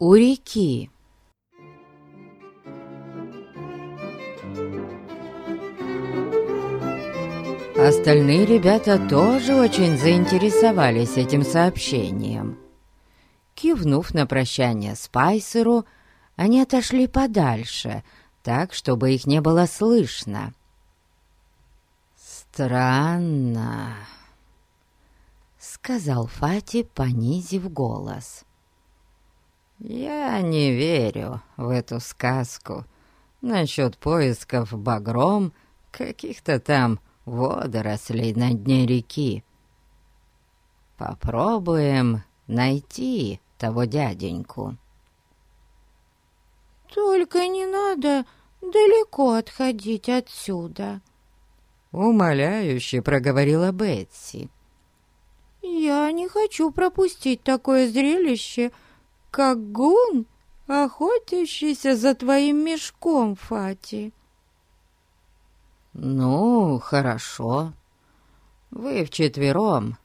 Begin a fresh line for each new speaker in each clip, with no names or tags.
у реки. Остальные ребята тоже очень заинтересовались этим сообщением. Кивнув на прощание Спайсеру, они отошли подальше, так, чтобы их не было слышно. «Странно», — сказал Фати, понизив голос. «Я не верю в эту сказку насчет поисков багром каких-то там водорослей на дне реки. Попробуем найти того дяденьку».
«Только не надо далеко отходить отсюда», —
умоляюще проговорила Бетси.
«Я не хочу пропустить такое зрелище, — как гун, охотящийся за твоим мешком, Фати».
«Ну, хорошо. Вы вчетвером.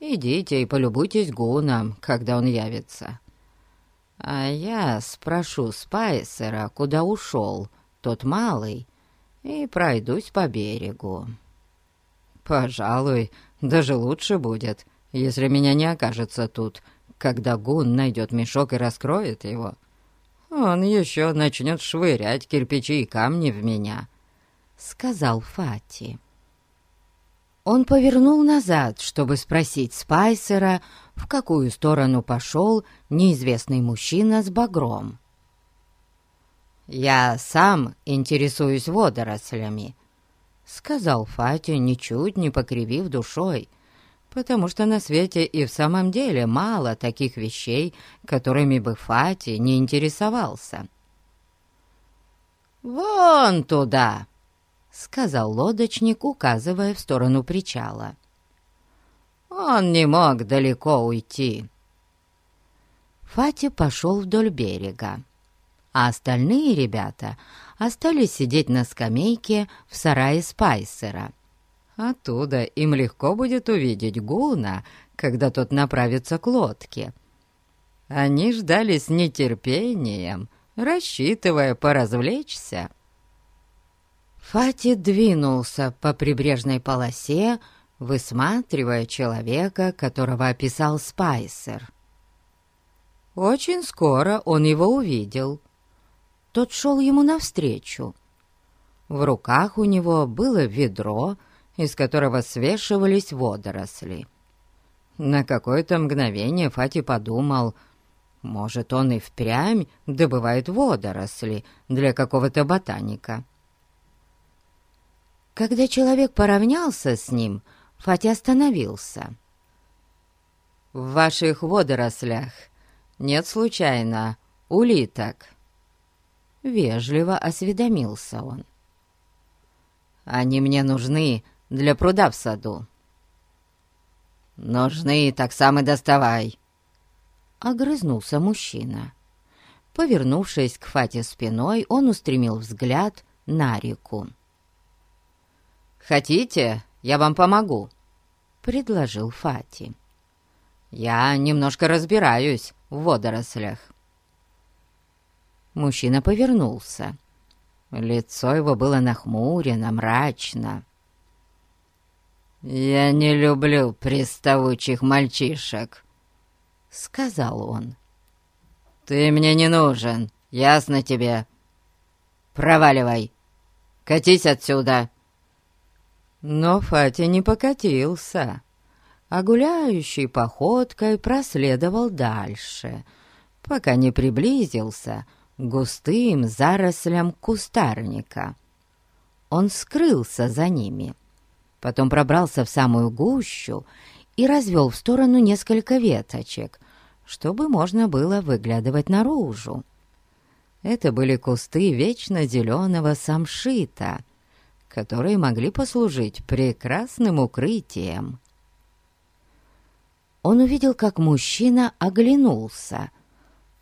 Идите и полюбуйтесь гуном, когда он явится. А я спрошу Спайсера, куда ушел тот малый, и пройдусь по берегу. Пожалуй, даже лучше будет, если меня не окажется тут, когда Гун найдет мешок и раскроет его, он еще начнет швырять кирпичи и камни в меня», — сказал Фати. Он повернул назад, чтобы спросить Спайсера, в какую сторону пошел неизвестный мужчина с багром. «Я сам интересуюсь водорослями», — сказал Фати, ничуть не покривив душой, — потому что на свете и в самом деле мало таких вещей, которыми бы Фати не интересовался. «Вон туда!» — сказал лодочник, указывая в сторону причала. «Он не мог далеко уйти». Фати пошел вдоль берега, а остальные ребята остались сидеть на скамейке в сарае Спайсера — Оттуда им легко будет увидеть Гуна, когда тот направится к лодке. Они ждали с нетерпением, рассчитывая поразвлечься. Фати двинулся по прибрежной полосе, высматривая человека, которого описал Спайсер. Очень скоро он его увидел. Тот шел ему навстречу. В руках у него было ведро — из которого свешивались водоросли. На какое-то мгновение Фати подумал, может, он и впрямь добывает водоросли для какого-то ботаника. Когда человек поравнялся с ним, Фати остановился. «В ваших водорослях нет случайно улиток?» Вежливо осведомился он. «Они мне нужны для пруда в саду». «Нужны, так сам и доставай», — огрызнулся мужчина. Повернувшись к Фате спиной, он устремил взгляд на реку. «Хотите, я вам помогу?» — предложил Фати. «Я немножко разбираюсь в водорослях». Мужчина повернулся. Лицо его было нахмурено, мрачно. «Я не люблю приставучих мальчишек», — сказал он. «Ты мне не нужен, ясно тебе? Проваливай, катись отсюда!» Но Фати не покатился, а гуляющий походкой проследовал дальше, пока не приблизился к густым зарослям кустарника. Он скрылся за ними — потом пробрался в самую гущу и развел в сторону несколько веточек, чтобы можно было выглядывать наружу. Это были кусты вечно зеленого самшита, которые могли послужить прекрасным укрытием. Он увидел, как мужчина оглянулся,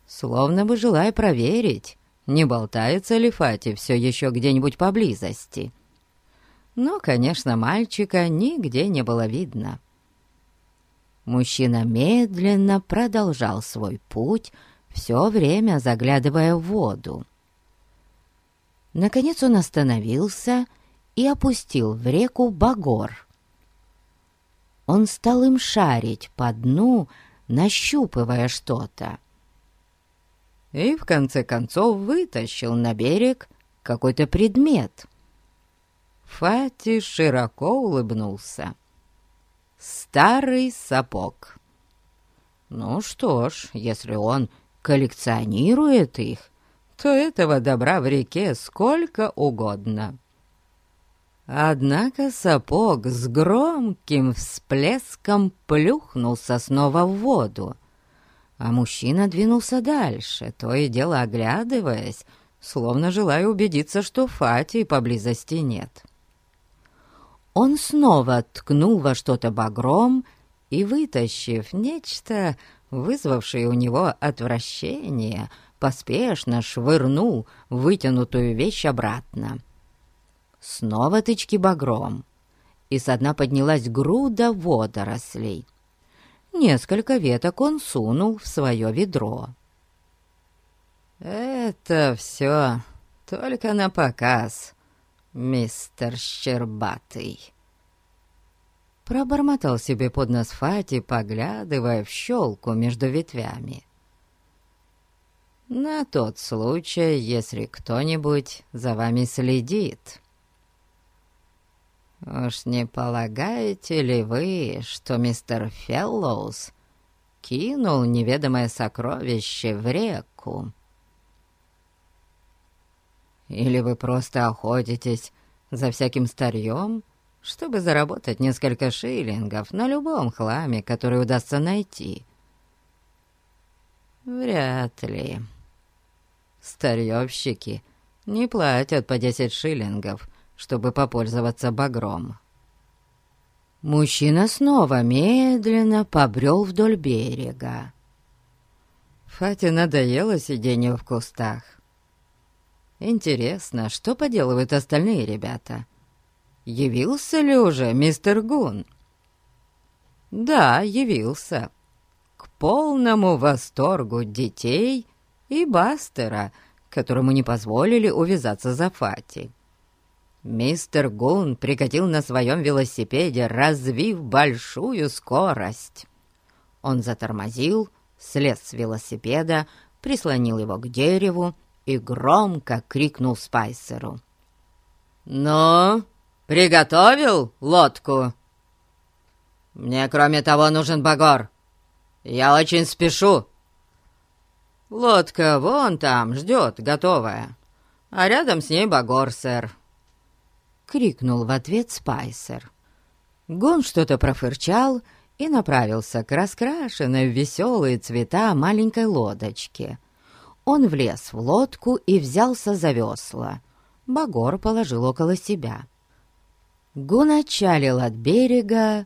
словно бы желая проверить, не болтается ли Фати все еще где-нибудь поблизости но, конечно, мальчика нигде не было видно. Мужчина медленно продолжал свой путь все время заглядывая в воду. Наконец он остановился и опустил в реку багор. Он стал им шарить по дну, нащупывая что-то. И в конце концов вытащил на берег какой-то предмет. Фати широко улыбнулся. Старый сапог. Ну что ж, если он коллекционирует их, то этого добра в реке сколько угодно. Однако сапог с громким всплеском плюхнулся снова в воду, а мужчина двинулся дальше, то и дело оглядываясь, словно желая убедиться, что Фати поблизости нет. Он снова ткнул во что-то багром и, вытащив нечто, вызвавшее у него отвращение, поспешно швырнул вытянутую вещь обратно. Снова тычки багром, и со дна поднялась груда водорослей. Несколько веток он сунул в свое ведро. «Это все только на показ, мистер Щербатый», пробормотал себе под нос Фати, поглядывая в щелку между ветвями. На тот случай, если кто-нибудь за вами следит. Уж не полагаете ли вы, что мистер Феллоус кинул неведомое сокровище в реку? Или вы просто охотитесь за всяким старьем, чтобы заработать несколько шиллингов на любом хламе, который удастся найти? Вряд ли. Старьевщики не платят по десять шиллингов, чтобы попользоваться багром. Мужчина снова медленно побрел вдоль берега. Фате надоело сидение в кустах. Интересно, что поделывают остальные ребята? Явился ли уже мистер Гун? Да, явился. К полному восторгу детей и Бастера, которому не позволили увязаться за Фати. Мистер Гун прикатил на своем велосипеде, развив большую скорость. Он затормозил, слез с велосипеда, прислонил его к дереву и громко крикнул Спайсеру. «Ну, приготовил лодку?» «Мне, кроме того, нужен багор. Я очень спешу». «Лодка вон там ждет, готовая, а рядом с ней Багор, сэр», — крикнул в ответ Спайсер. Гон что-то профырчал и направился к раскрашенной в веселые цвета маленькой лодочке. Он влез в лодку и взялся за весла. Багор положил около себя. Гун отчалил от берега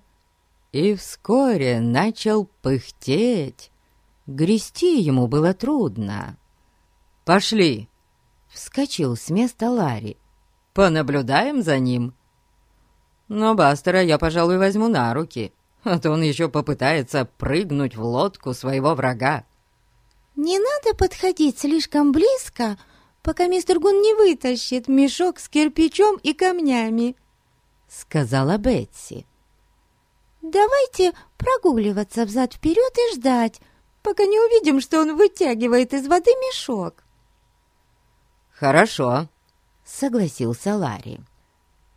и вскоре начал пыхтеть, Грести ему было трудно. «Пошли!» — вскочил с места Ларри. «Понаблюдаем за ним». «Но Бастера я, пожалуй, возьму на руки, а то он еще попытается прыгнуть в лодку своего врага».
«Не надо подходить слишком близко, пока мистер Гун не вытащит мешок с кирпичом и камнями», — сказала Бетси. «Давайте прогуливаться взад-вперед и ждать, пока не увидим, что он вытягивает из воды мешок».
«Хорошо», — согласился Ларри.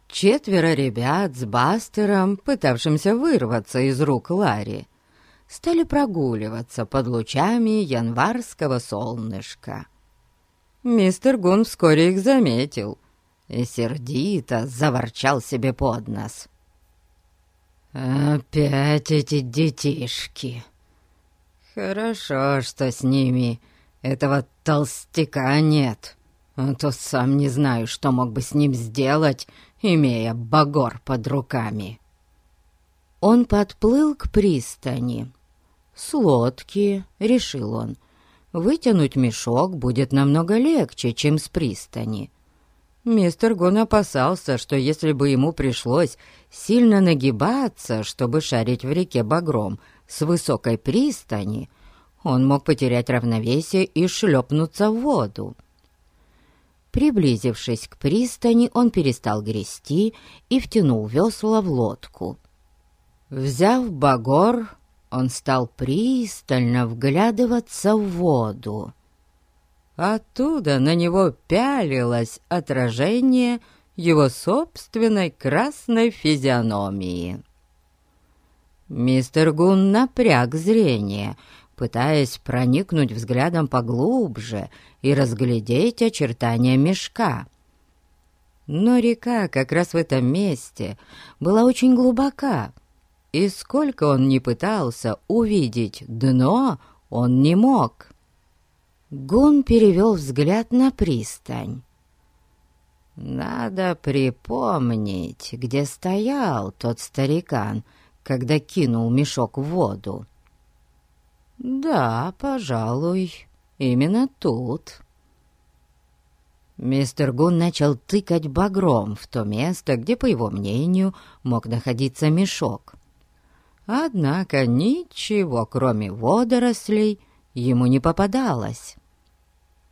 Четверо ребят с Бастером, пытавшимся вырваться из рук Ларри, стали прогуливаться под лучами январского солнышка. Мистер Гун вскоре их заметил и сердито заворчал себе под нос. «Опять эти детишки!» Хорошо, что с ними этого толстяка нет. А то сам не знаю, что мог бы с ним сделать, имея багор под руками. Он подплыл к пристани. С решил он, вытянуть мешок будет намного легче, чем с пристани. Мистер Гон опасался, что если бы ему пришлось сильно нагибаться, чтобы шарить в реке багром, с высокой пристани, он мог потерять равновесие и шлепнуться в воду. Приблизившись к пристани, он перестал грести и втянул весла в лодку. Взяв багор, он стал пристально вглядываться в воду. Оттуда на него пялилось отражение его собственной красной физиономии. Мистер Гун напряг зрение, пытаясь проникнуть взглядом поглубже и разглядеть очертания мешка. Но река как раз в этом месте была очень глубока, и сколько он ни пытался увидеть дно, он не мог. Гун перевел взгляд на пристань. Надо припомнить, где стоял тот старикан, когда кинул мешок в воду. «Да, пожалуй, именно тут». Мистер Гун начал тыкать багром в то место, где, по его мнению, мог находиться мешок. Однако ничего, кроме водорослей, ему не попадалось.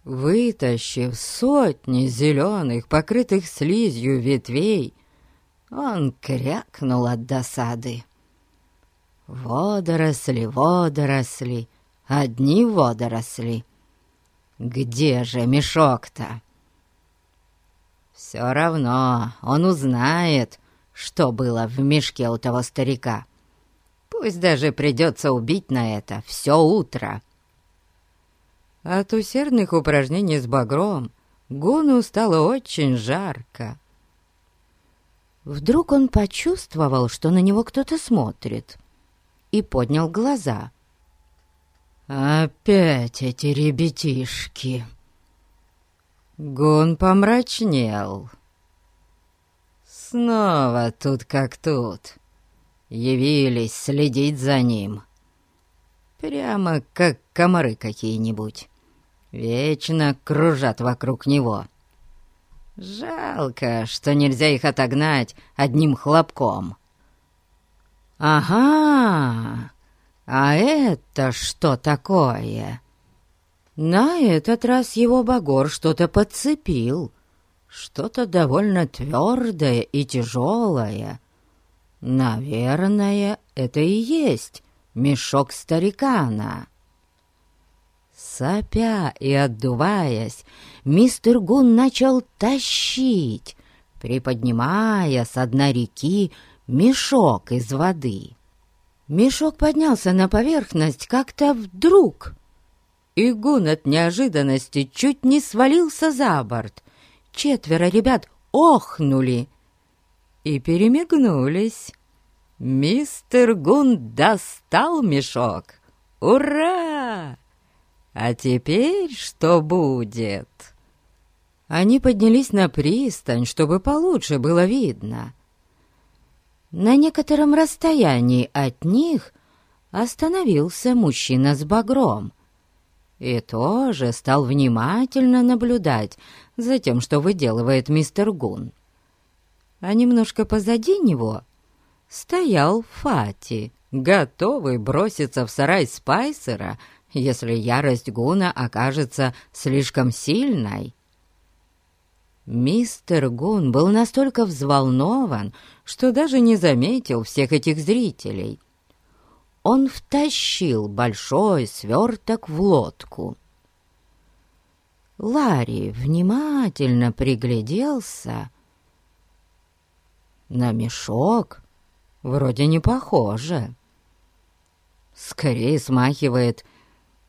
Вытащив сотни зеленых, покрытых слизью ветвей, он крякнул от досады. Водоросли, водоросли, одни водоросли. Где же мешок-то? Все равно он узнает, что было в мешке у того старика. Пусть даже придется убить на это все утро. От усердных упражнений с багром Гуну стало очень жарко. Вдруг он почувствовал, что на него кто-то смотрит — и поднял глаза. «Опять эти ребятишки!» Гун помрачнел. «Снова тут как тут. Явились следить за ним. Прямо как комары какие-нибудь. Вечно кружат вокруг него. Жалко, что нельзя их отогнать одним хлопком». «Ага, а это что такое?» На этот раз его багор что-то подцепил, что-то довольно твердое и тяжелое. Наверное, это и есть мешок старикана. Сопя и отдуваясь, мистер Гун начал тащить, приподнимая с дна реки мешок из воды. Мешок поднялся на поверхность как-то вдруг, и Гун от неожиданности чуть не свалился за борт. Четверо ребят охнули и перемигнулись. Мистер Гун достал мешок. Ура! А теперь что будет? Они поднялись на пристань, чтобы получше было видно. На некотором расстоянии от них остановился мужчина с багром и тоже стал внимательно наблюдать за тем, что выделывает мистер Гун. А немножко позади него стоял Фати, готовый броситься в сарай Спайсера, если ярость Гуна окажется слишком сильной. Мистер Гун был настолько взволнован, что даже не заметил всех этих зрителей. Он втащил большой сверток в лодку. Ларри внимательно пригляделся. На мешок вроде не похоже. Скорее смахивает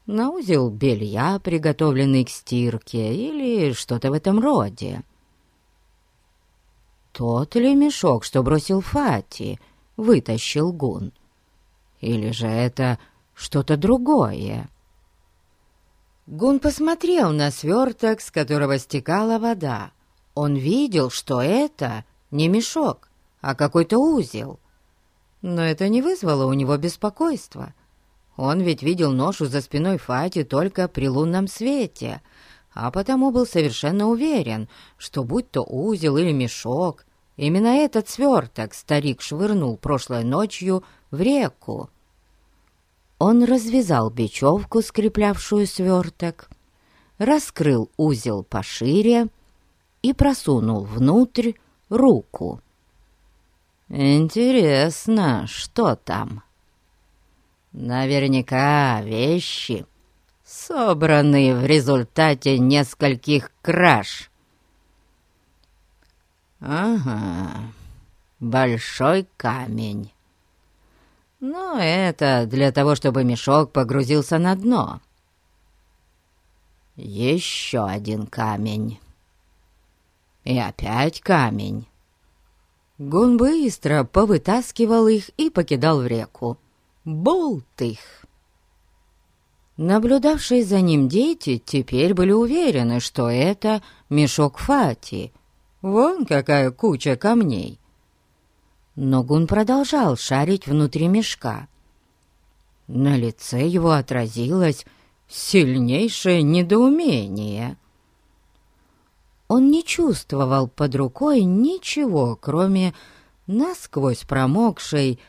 на узел белья, приготовленный к стирке, или что-то в этом роде. Тот ли мешок, что бросил Фати, вытащил Гун? Или же это что-то другое? Гун посмотрел на сверток, с которого стекала вода. Он видел, что это не мешок, а какой-то узел. Но это не вызвало у него беспокойства. Он ведь видел ношу за спиной Фати только при лунном свете, а потому был совершенно уверен, что будь то узел или мешок, именно этот сверток старик швырнул прошлой ночью в реку. Он развязал бечевку, скреплявшую сверток, раскрыл узел пошире и просунул внутрь руку. «Интересно, что там?» «Наверняка вещи, собранные в результате нескольких краж». «Ага, большой камень. Но это для того, чтобы мешок погрузился на дно. Еще один камень. И опять камень. Гун быстро повытаскивал их и покидал в реку. Болт их! Наблюдавшие за ним дети теперь были уверены, что это мешок Фати. Вон какая куча камней. Но Гун продолжал шарить внутри мешка. На лице его отразилось сильнейшее недоумение. Он не чувствовал под рукой ничего, кроме насквозь промокшей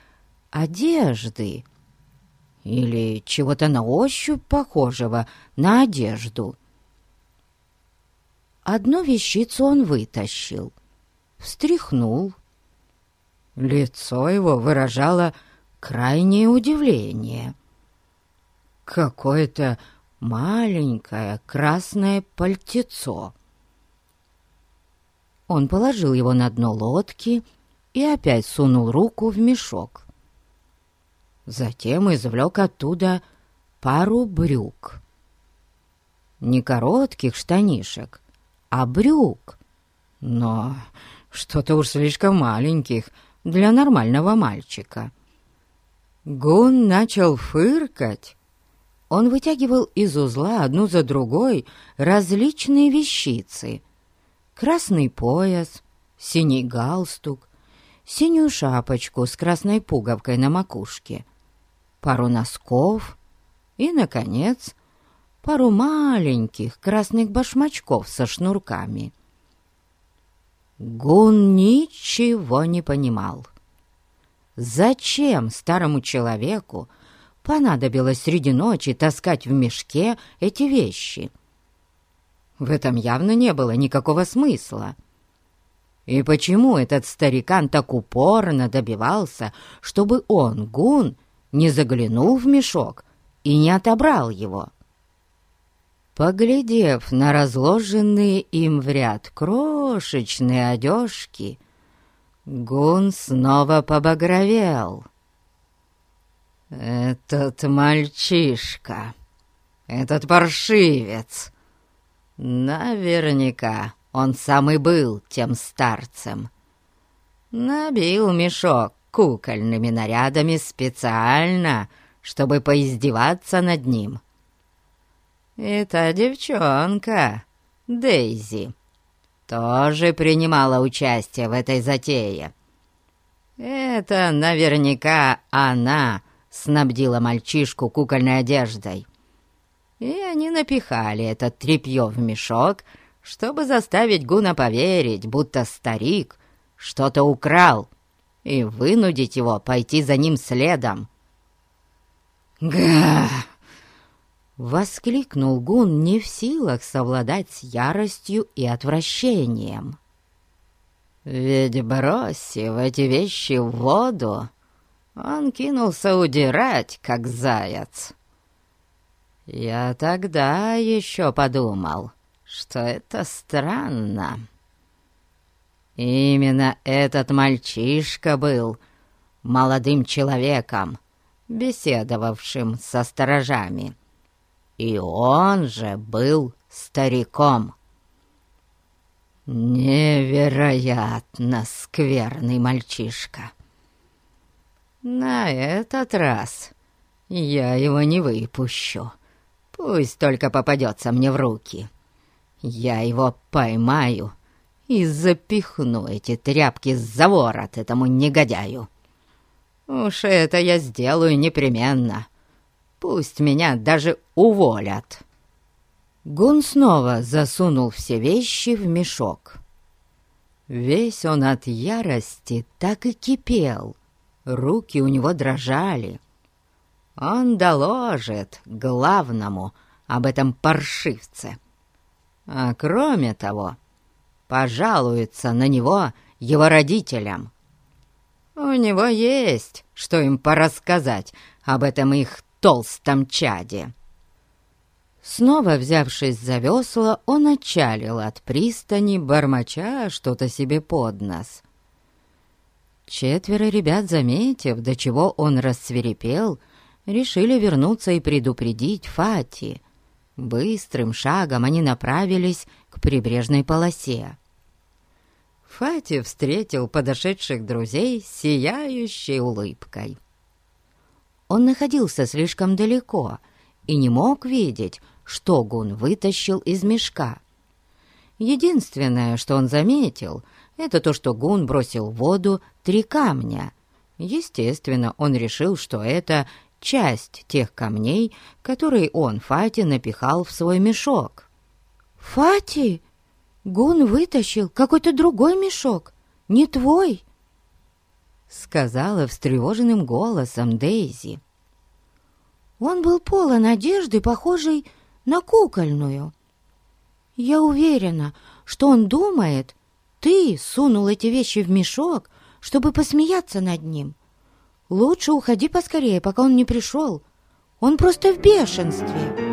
одежды или чего-то на ощупь похожего на одежду. Одну вещицу он вытащил, встряхнул. Лицо его выражало крайнее удивление. Какое-то маленькое красное пальтецо. Он положил его на дно лодки и опять сунул руку в мешок. Затем извлек оттуда пару брюк. Не коротких штанишек, а брюк. Но что-то уж слишком маленьких для нормального мальчика. Гун начал фыркать. Он вытягивал из узла одну за другой различные вещицы. Красный пояс, синий галстук, синюю шапочку с красной пуговкой на макушке — пару носков и, наконец, пару маленьких красных башмачков со шнурками. Гун ничего не понимал. Зачем старому человеку понадобилось среди ночи таскать в мешке эти вещи? В этом явно не было никакого смысла. И почему этот старикан так упорно добивался, чтобы он, Гун, не заглянул в мешок и не отобрал его. Поглядев на разложенные им в ряд крошечные одежки, Гун снова побагровел. «Этот мальчишка, этот паршивец, наверняка он сам и был тем старцем. Набил мешок кукольными нарядами специально, чтобы поиздеваться над ним. И та девчонка, Дейзи, тоже принимала участие в этой затее. Это наверняка она снабдила мальчишку кукольной одеждой. И они напихали этот тряпье в мешок, чтобы заставить Гуна поверить, будто старик что-то украл и вынудить его пойти за ним следом. «Га!» — воскликнул Гун, не в силах совладать с яростью и отвращением. «Ведь бросив эти вещи в воду, он кинулся удирать, как заяц. Я тогда еще подумал, что это странно». Именно этот мальчишка был молодым человеком, беседовавшим со сторожами. И он же был стариком. Невероятно скверный мальчишка. На этот раз я его не выпущу. Пусть только попадется мне в руки. Я его поймаю и запихну эти тряпки за ворот этому негодяю. Уж это я сделаю непременно. Пусть меня даже уволят». Гун снова засунул все вещи в мешок. Весь он от ярости так и кипел. Руки у него дрожали. Он доложит главному об этом паршивце. А кроме того, пожалуется на него его родителям. У него есть, что им порассказать об этом их толстом чаде. Снова взявшись за весла, он отчалил от пристани, бормоча что-то себе под нос. Четверо ребят, заметив, до чего он рассверепел, решили вернуться и предупредить Фати. Быстрым шагом они направились к прибрежной полосе. Фати встретил подошедших друзей сияющей улыбкой. Он находился слишком далеко и не мог видеть, что Гун вытащил из мешка. Единственное, что он заметил, это то, что Гун бросил в воду три камня. Естественно, он решил, что это часть тех камней, которые он, Фати, напихал в свой мешок.
«Фати, Гун вытащил какой-то другой мешок, не твой!» Сказала встревоженным голосом Дейзи. Он был полон одежды, похожей на кукольную. Я уверена, что он думает, ты сунул эти вещи в мешок, чтобы посмеяться над ним. Лучше уходи поскорее, пока он не пришел. Он просто в бешенстве».